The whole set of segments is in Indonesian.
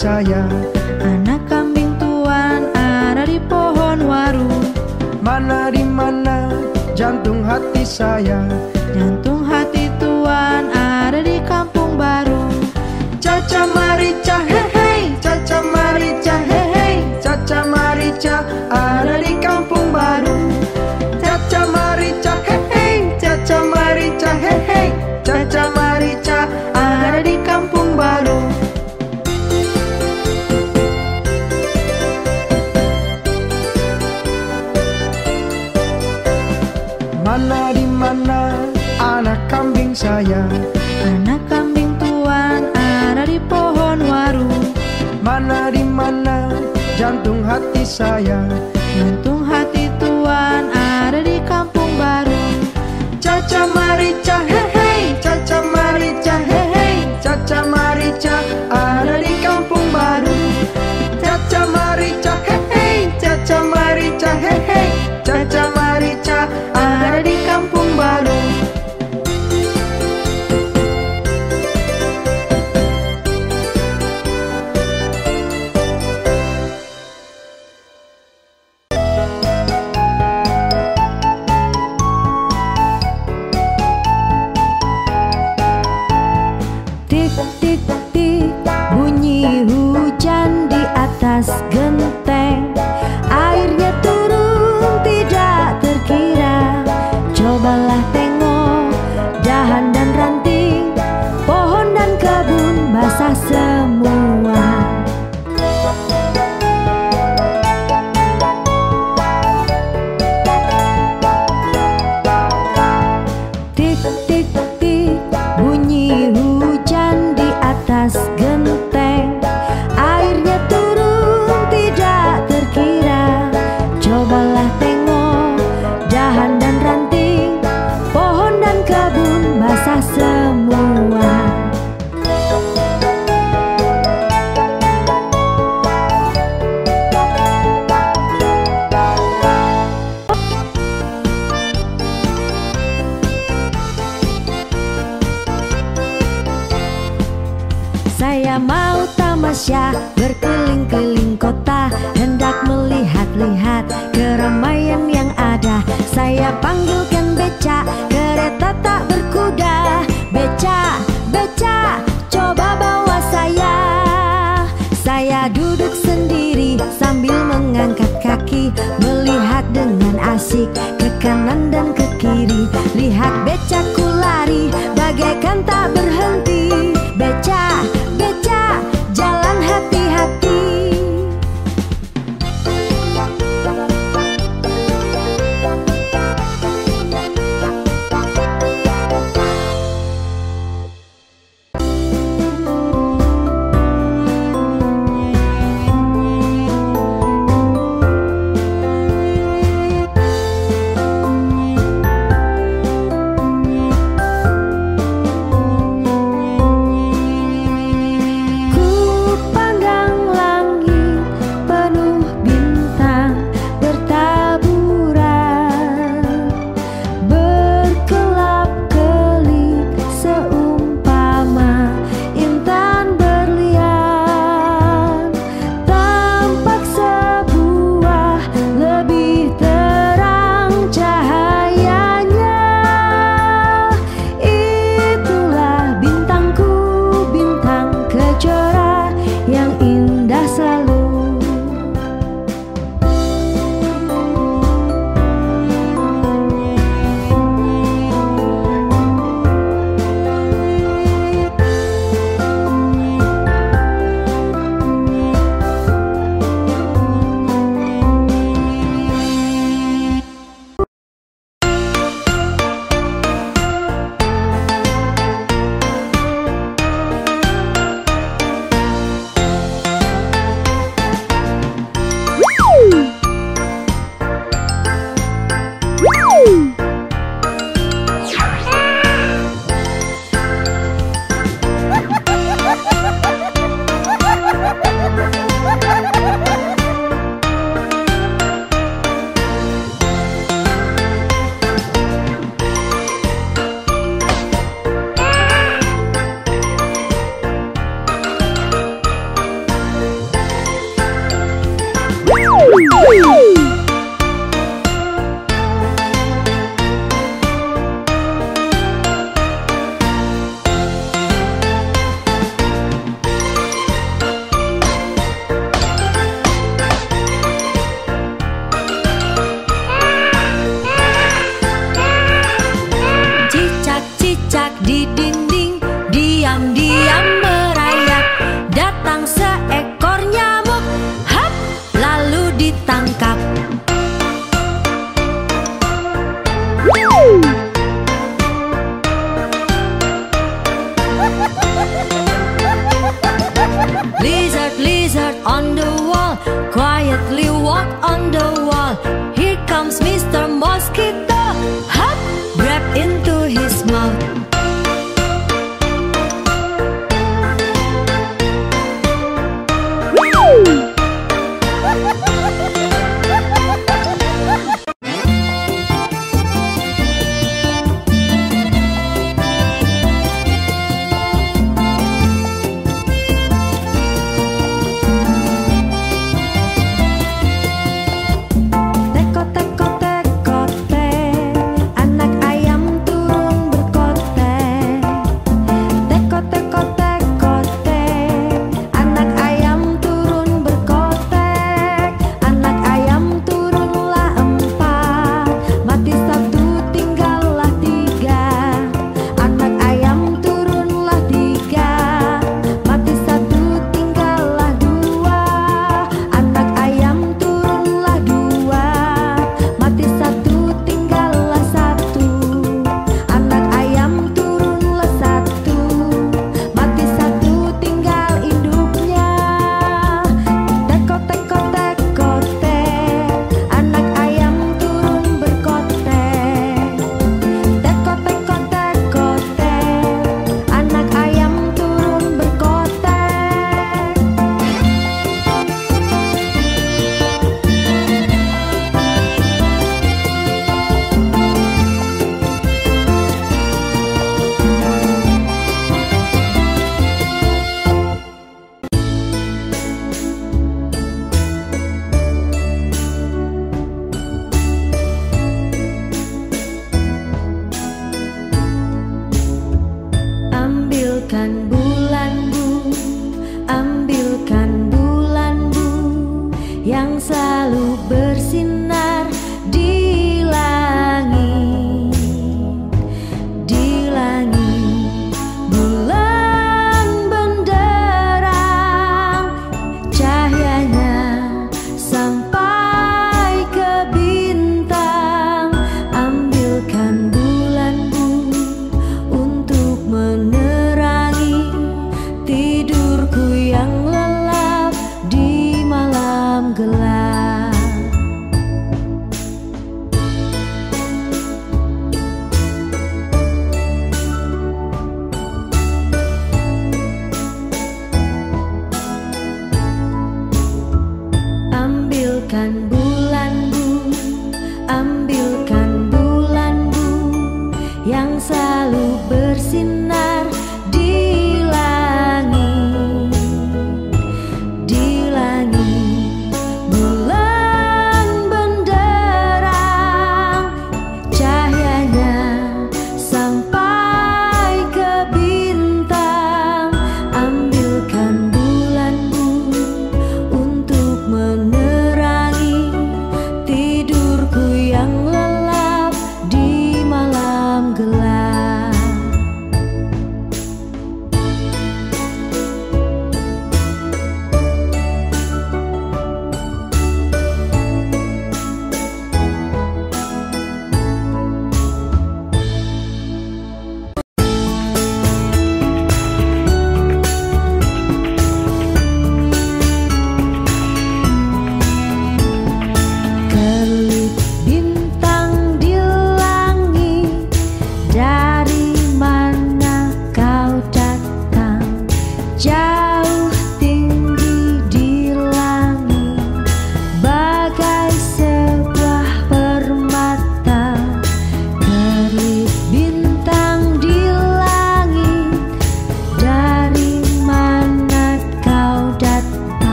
saya. Anak kambing tuan ada di pohon waru. Mana di mana jantung hati saya. Beca, beca, coba bawa saya. Saya duduk sendiri sambil mengangkat kaki Melihat dengan asik ke kanan dan ke kiri. Lihat becaku lari bagaikan tak berhenti Lizard, lizard on the wall, quietly walk on the wall. Here comes Mr.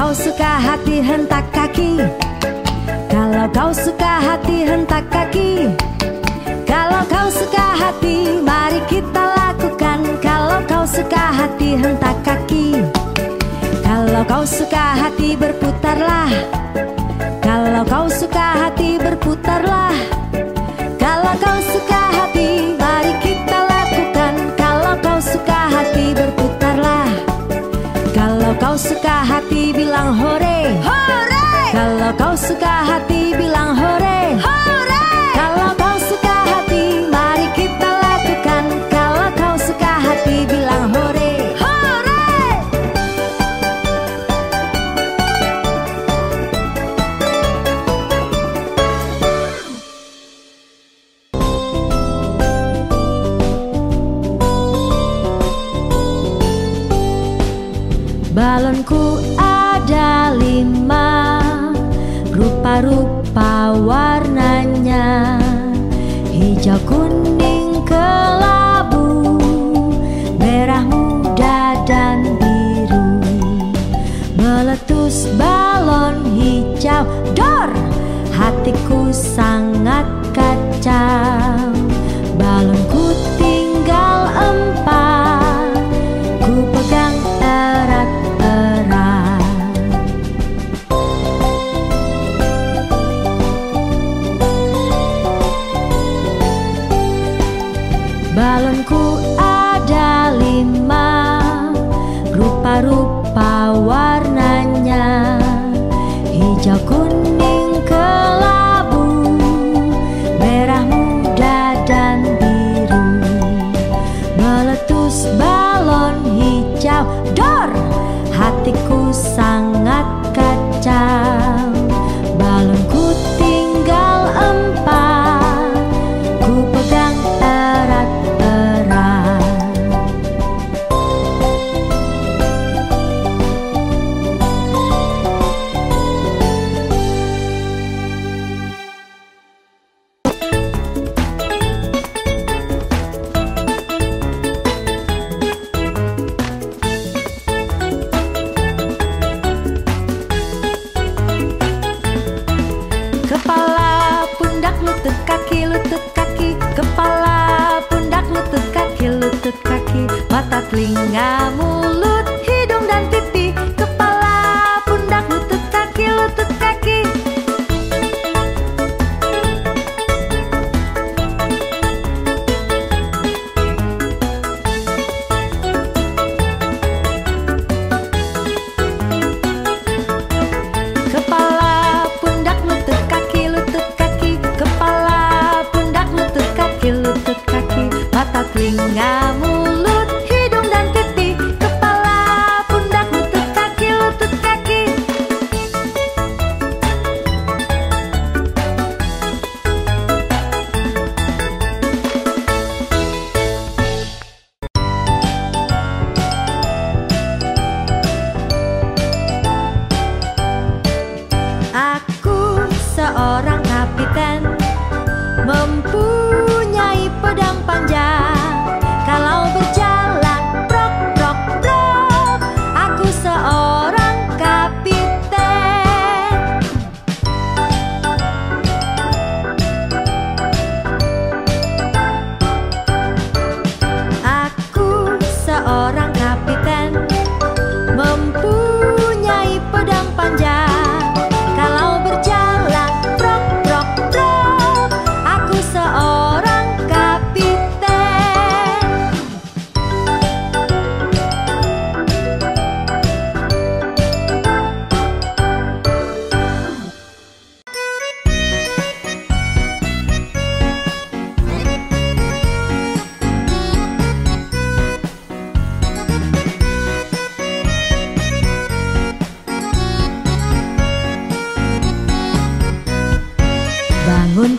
kau suka hati hentak kaki. Kalau kau suka hati hentak kaki. Kalau kau suka hati mari kita lakukan. Kalau kau suka hati hentak kaki. Kalau kau suka hati berputarlah. Kalau kau suka hati berputarlah. Kalau kau suka hati suka hati bilang hore. Hore! Kalau kau suka hati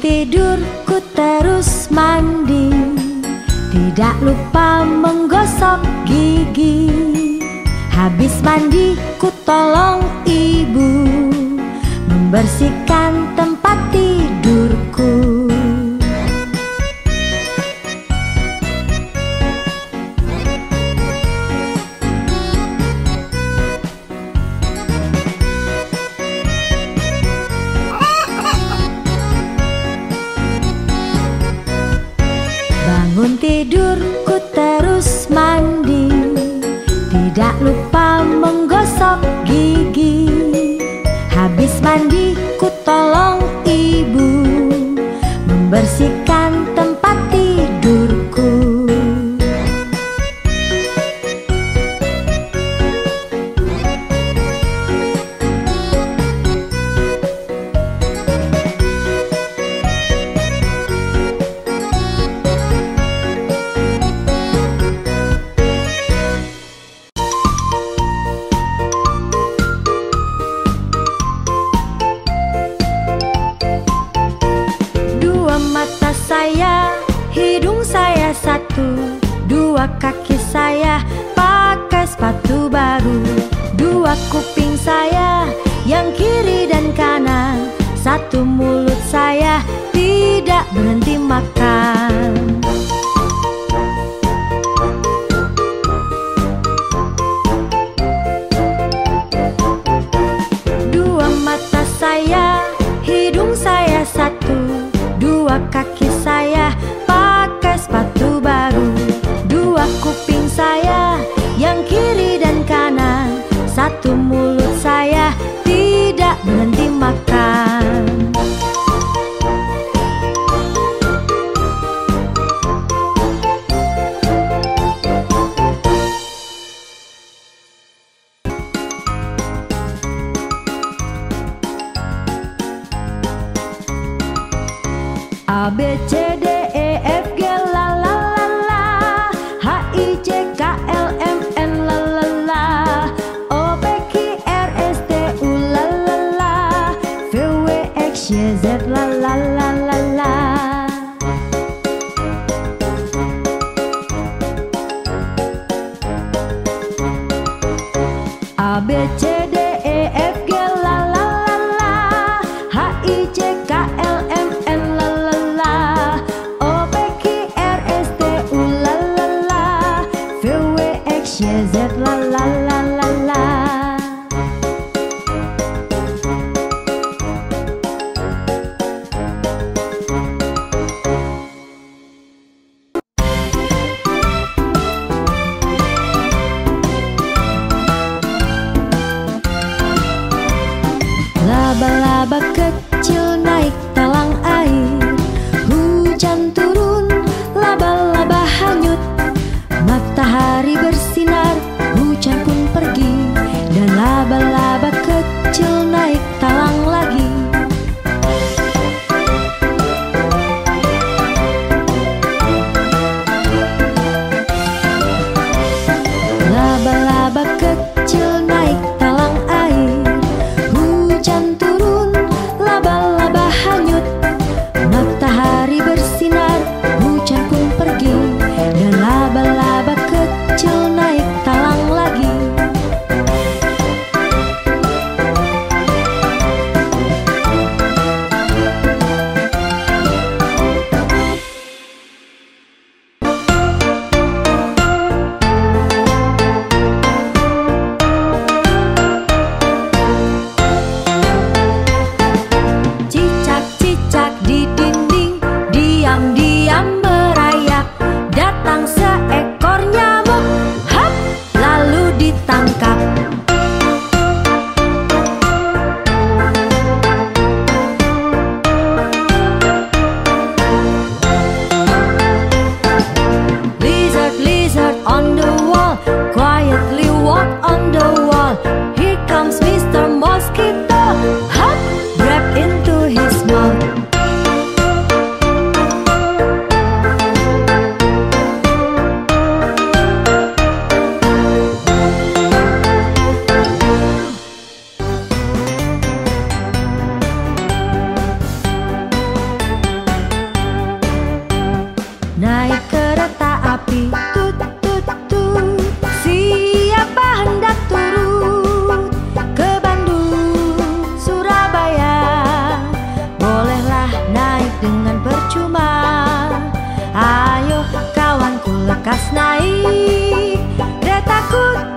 tidur ku terus mandi. Tidak lupa menggosok gigi. Habis mandi ku tolong ibu. Membersihkan tempat kaki saya pakai sepatu baru. Dua kuping saya yang kiri dan kanan. Satu mulut saya tidak berhenti makan. Today. Yes, la la la. laba-laba kecil. naik. Detakku